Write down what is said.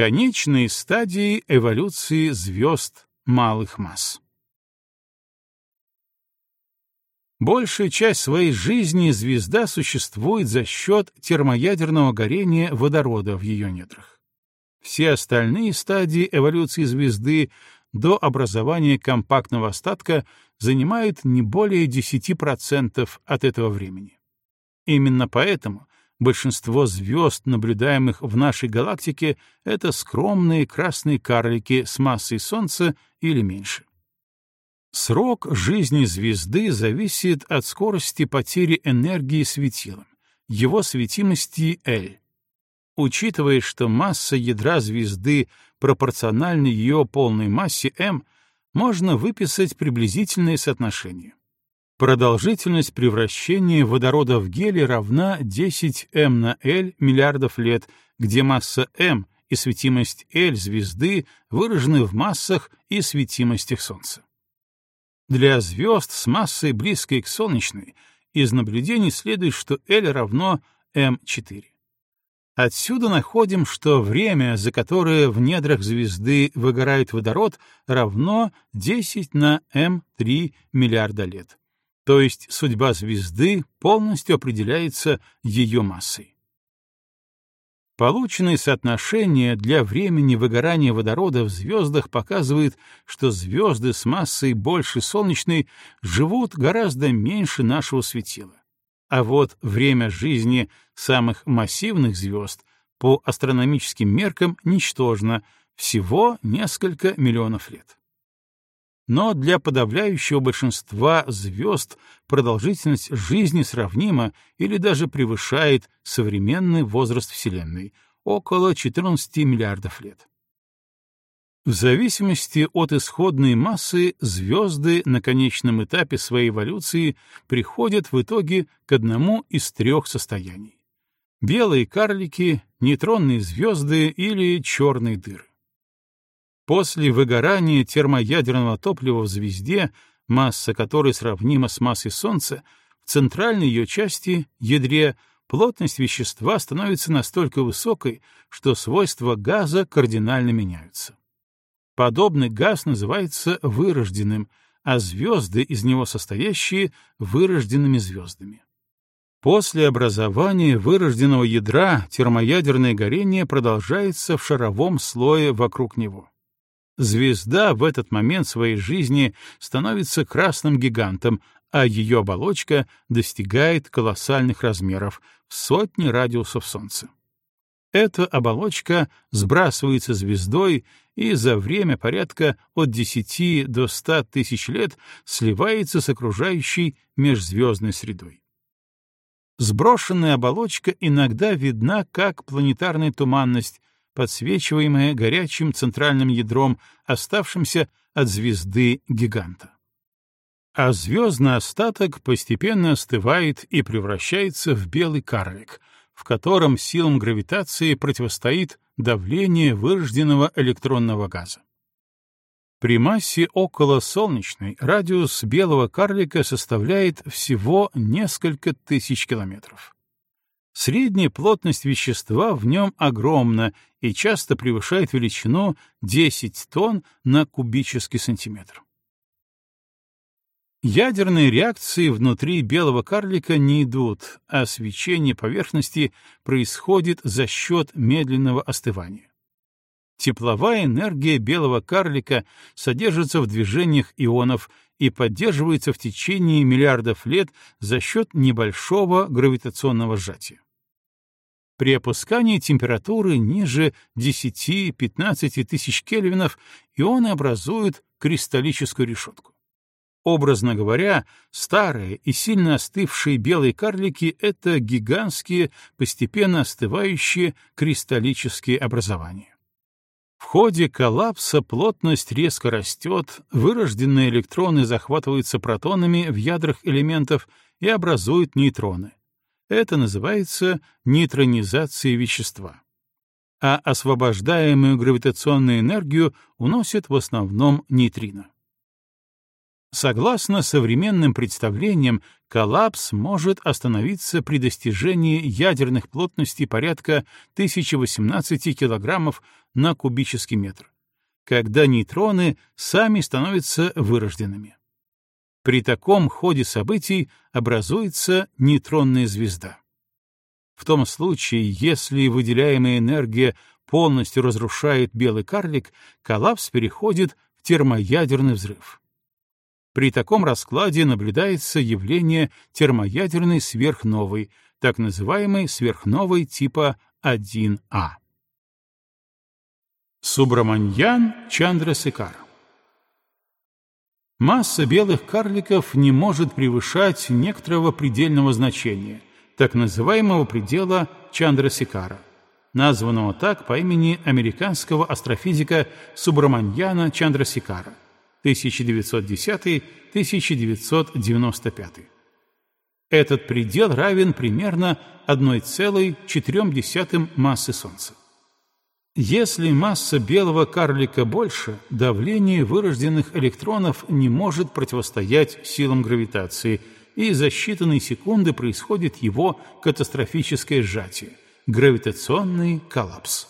Конечные стадии эволюции звезд малых масс. Большая часть своей жизни звезда существует за счет термоядерного горения водорода в ее недрах. Все остальные стадии эволюции звезды до образования компактного остатка занимают не более 10% от этого времени. Именно поэтому большинство звезд, наблюдаемых в нашей галактике, это скромные красные карлики с массой Солнца или меньше. Срок жизни звезды зависит от скорости потери энергии светилом, его светимости L. Учитывая, что масса ядра звезды пропорциональна ее полной массе m, можно выписать приблизительное соотношение. Продолжительность превращения водорода в гелий равна 10 m на L миллиардов лет, где масса m и светимость L звезды выражены в массах и светимостях Солнца. Для звезд с массой близкой к солнечной из наблюдений следует, что L равно m4. Отсюда находим, что время, за которое в недрах звезды выгорает водород, равно 10 на m3 миллиарда лет. То есть судьба звезды полностью определяется ее массой. Полученное соотношение для времени выгорания водорода в звездах показывает, что звезды с массой больше солнечной живут гораздо меньше нашего светила. А вот время жизни самых массивных звезд по астрономическим меркам ничтожно, всего несколько миллионов лет но для подавляющего большинства звезд продолжительность жизни сравнима или даже превышает современный возраст Вселенной — около 14 миллиардов лет. В зависимости от исходной массы звезды на конечном этапе своей эволюции приходят в итоге к одному из трех состояний — белые карлики, нейтронные звезды или черные дыры. После выгорания термоядерного топлива в звезде, масса которой сравнима с массой Солнца, в центральной ее части, ядре, плотность вещества становится настолько высокой, что свойства газа кардинально меняются. Подобный газ называется вырожденным, а звезды, из него состоящие, — вырожденными звездами. После образования вырожденного ядра термоядерное горение продолжается в шаровом слое вокруг него. Звезда в этот момент своей жизни становится красным гигантом, а ее оболочка достигает колоссальных размеров в сотни радиусов Солнца. Эта оболочка сбрасывается звездой и за время порядка от 10 до 100 тысяч лет сливается с окружающей межзвездной средой. Сброшенная оболочка иногда видна как планетарная туманность, подсвечиваемое горячим центральным ядром, оставшимся от звезды-гиганта. А звездный остаток постепенно остывает и превращается в белый карлик, в котором силам гравитации противостоит давление вырожденного электронного газа. При массе около солнечной радиус белого карлика составляет всего несколько тысяч километров. Средняя плотность вещества в нем огромна и часто превышает величину 10 тонн на кубический сантиметр. Ядерные реакции внутри белого карлика не идут, а свечение поверхности происходит за счет медленного остывания. Тепловая энергия белого карлика содержится в движениях ионов и поддерживается в течение миллиардов лет за счет небольшого гравитационного сжатия. При опускании температуры ниже 10-15 тысяч кельвинов ионы образуют кристаллическую решетку. Образно говоря, старые и сильно остывшие белые карлики — это гигантские, постепенно остывающие кристаллические образования. В ходе коллапса плотность резко растет, вырожденные электроны захватываются протонами в ядрах элементов и образуют нейтроны. Это называется нейтронизацией вещества. А освобождаемую гравитационную энергию уносят в основном нейтрино. Согласно современным представлениям, коллапс может остановиться при достижении ядерных плотностей порядка 1018 кг на кубический метр, когда нейтроны сами становятся вырожденными. При таком ходе событий образуется нейтронная звезда. В том случае, если выделяемая энергия полностью разрушает белый карлик, коллапс переходит в термоядерный взрыв. При таком раскладе наблюдается явление термоядерной сверхновой, так называемой сверхновой типа 1А. Субраманьян Чандрасекар Масса белых карликов не может превышать некоторого предельного значения, так называемого предела Чандрасекара, названного так по имени американского астрофизика Субраманьяна Чандрасекара 1910-1995. Этот предел равен примерно 1,4 массы Солнца. Если масса белого карлика больше, давление вырожденных электронов не может противостоять силам гравитации, и за считанные секунды происходит его катастрофическое сжатие — гравитационный коллапс.